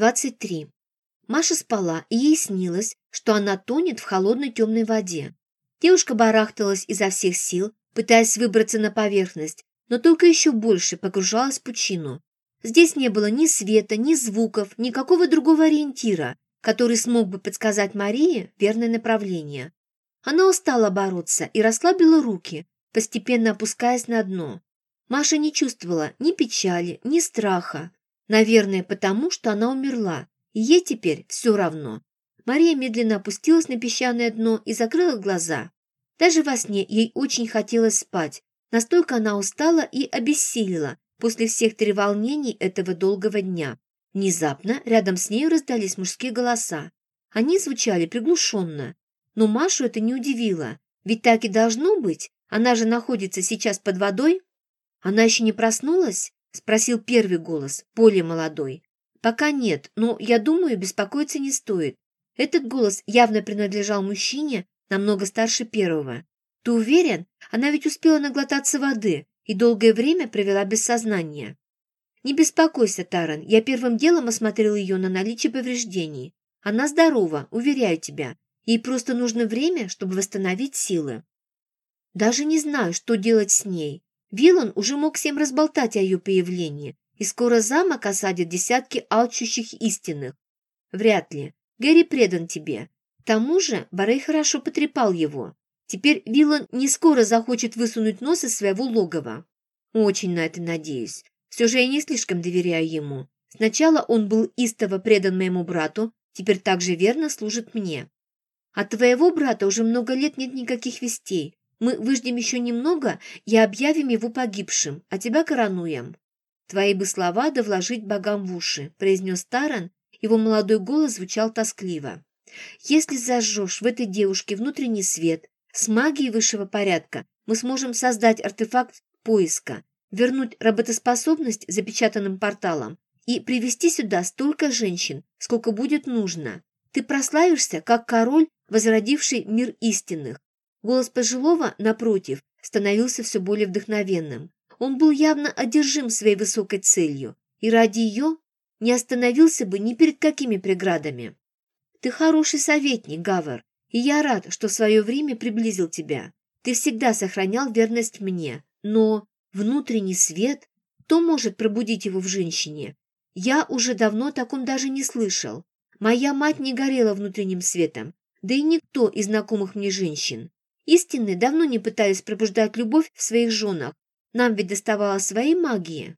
23. Маша спала, и ей снилось, что она тонет в холодной темной воде. Девушка барахталась изо всех сил, пытаясь выбраться на поверхность, но только еще больше погружалась в пучину. Здесь не было ни света, ни звуков, никакого другого ориентира, который смог бы подсказать Марии верное направление. Она устала бороться и расслабила руки, постепенно опускаясь на дно. Маша не чувствовала ни печали, ни страха. Наверное, потому что она умерла, и ей теперь все равно. Мария медленно опустилась на песчаное дно и закрыла глаза. Даже во сне ей очень хотелось спать. Настолько она устала и обессилила после всех треволнений этого долгого дня. Внезапно рядом с ней раздались мужские голоса. Они звучали приглушенно. Но Машу это не удивило. Ведь так и должно быть. Она же находится сейчас под водой. Она еще не проснулась? Спросил первый голос, более молодой. Пока нет, но, я думаю, беспокоиться не стоит. Этот голос явно принадлежал мужчине, намного старше первого. Ты уверен? Она ведь успела наглотаться воды и долгое время провела без сознания. Не беспокойся, Таран, я первым делом осмотрел ее на наличие повреждений. Она здорова, уверяю тебя. Ей просто нужно время, чтобы восстановить силы. Даже не знаю, что делать с ней. Вилан уже мог всем разболтать о ее появлении, и скоро замок осадит десятки алчущих истинных. Вряд ли. Гэри предан тебе. К тому же Барей хорошо потрепал его. Теперь Вилан не скоро захочет высунуть нос из своего логова. Очень на это надеюсь. Все же я не слишком доверяю ему. Сначала он был истово предан моему брату, теперь также верно служит мне. От твоего брата уже много лет нет никаких вестей. Мы выждем еще немного и объявим его погибшим, а тебя коронуем. Твои бы слова да вложить богам в уши, произнес Таран, его молодой голос звучал тоскливо. Если зажжешь в этой девушке внутренний свет, с магией высшего порядка мы сможем создать артефакт поиска, вернуть работоспособность запечатанным порталом и привести сюда столько женщин, сколько будет нужно. Ты прославишься, как король, возродивший мир истинных. Голос пожилого, напротив, становился все более вдохновенным. Он был явно одержим своей высокой целью, и ради ее не остановился бы ни перед какими преградами. Ты хороший советник, Гавер, и я рад, что в свое время приблизил тебя. Ты всегда сохранял верность мне, но Внутренний свет? Кто может пробудить его в женщине? Я уже давно о таком даже не слышал. Моя мать не горела внутренним светом, да и никто из знакомых мне женщин. Истинные давно не пытались пробуждать любовь в своих женах. Нам ведь доставалось своей магии.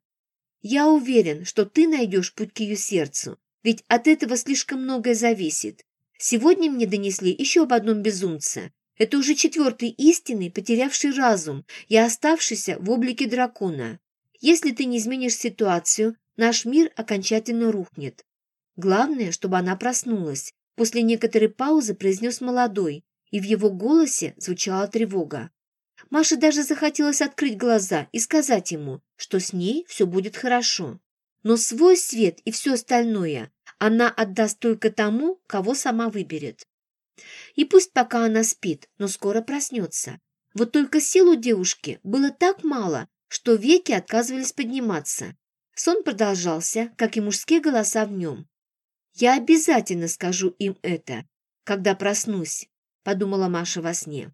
Я уверен, что ты найдешь путь к ее сердцу, ведь от этого слишком многое зависит. Сегодня мне донесли еще об одном безумце. Это уже четвертый истинный, потерявший разум и оставшийся в облике дракона. Если ты не изменишь ситуацию, наш мир окончательно рухнет. Главное, чтобы она проснулась. После некоторой паузы произнес молодой, и в его голосе звучала тревога. Маше даже захотелось открыть глаза и сказать ему, что с ней все будет хорошо. Но свой свет и все остальное она отдаст только тому, кого сама выберет. И пусть пока она спит, но скоро проснется. Вот только сил у девушки было так мало, что веки отказывались подниматься. Сон продолжался, как и мужские голоса в нем. «Я обязательно скажу им это, когда проснусь», — подумала Маша во сне.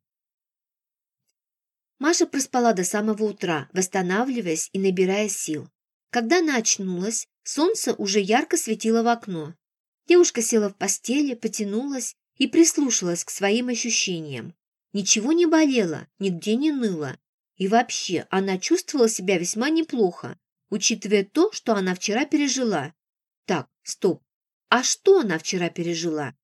Маша проспала до самого утра, восстанавливаясь и набирая сил. Когда она очнулась, солнце уже ярко светило в окно. Девушка села в постели, потянулась и прислушалась к своим ощущениям. Ничего не болело, нигде не ныло. И вообще, она чувствовала себя весьма неплохо, учитывая то, что она вчера пережила. Так, стоп. А что она вчера пережила?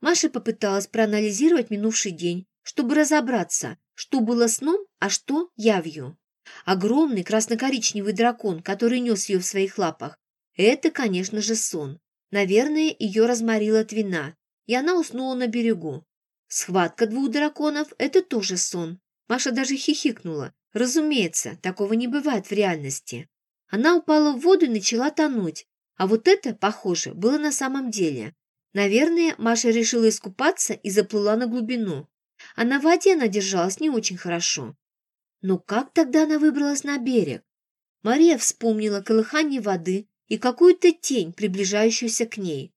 Маша попыталась проанализировать минувший день, чтобы разобраться, что было сном, а что явью. Огромный красно-коричневый дракон, который нес ее в своих лапах, это, конечно же, сон. Наверное, ее разморила от вина, и она уснула на берегу. Схватка двух драконов – это тоже сон. Маша даже хихикнула. Разумеется, такого не бывает в реальности. Она упала в воду и начала тонуть. А вот это, похоже, было на самом деле. Наверное, Маша решила искупаться и заплыла на глубину. А на воде она держалась не очень хорошо. Но как тогда она выбралась на берег? Мария вспомнила колыхание воды и какую-то тень, приближающуюся к ней.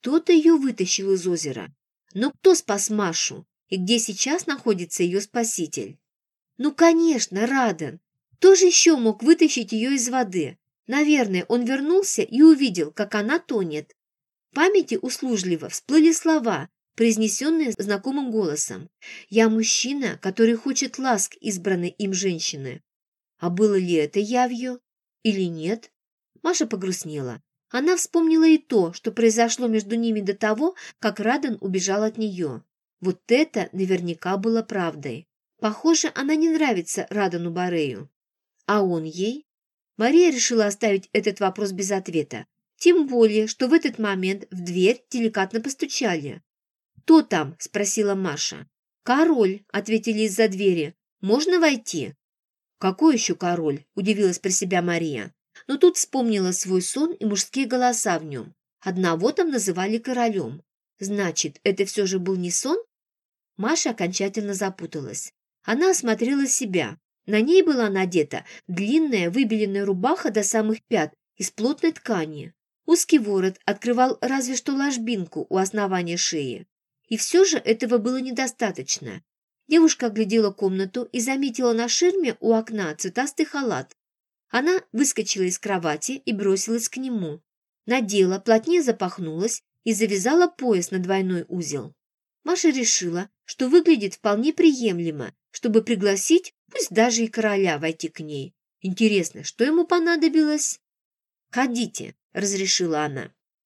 Кто-то ее вытащил из озера. Но кто спас Машу? И где сейчас находится ее спаситель? Ну, конечно, Раден. Кто же еще мог вытащить ее из воды? Наверное, он вернулся и увидел, как она тонет. В памяти услужливо всплыли слова, произнесенные знакомым голосом. «Я мужчина, который хочет ласк избранной им женщины». А было ли это явью или нет? Маша погрустнела. Она вспомнила и то, что произошло между ними до того, как Раден убежал от нее. Вот это наверняка было правдой. Похоже, она не нравится Радену Барею. А он ей? Мария решила оставить этот вопрос без ответа. Тем более, что в этот момент в дверь деликатно постучали. «Кто там?» – спросила Маша. «Король», – ответили из-за двери. «Можно войти?» «Какой еще король?» – удивилась про себя Мария. Но тут вспомнила свой сон и мужские голоса в нем. Одного там называли королем. Значит, это все же был не сон? Маша окончательно запуталась. Она осмотрела себя. На ней была надета длинная выбеленная рубаха до самых пят из плотной ткани. Узкий ворот открывал разве что ложбинку у основания шеи. И все же этого было недостаточно. Девушка оглядела комнату и заметила на ширме у окна цветастый халат. Она выскочила из кровати и бросилась к нему. Надела, плотнее запахнулась и завязала пояс на двойной узел. Маша решила, что выглядит вполне приемлемо, чтобы пригласить, пусть даже и короля, войти к ней. Интересно, что ему понадобилось? «Ходите», — разрешила она.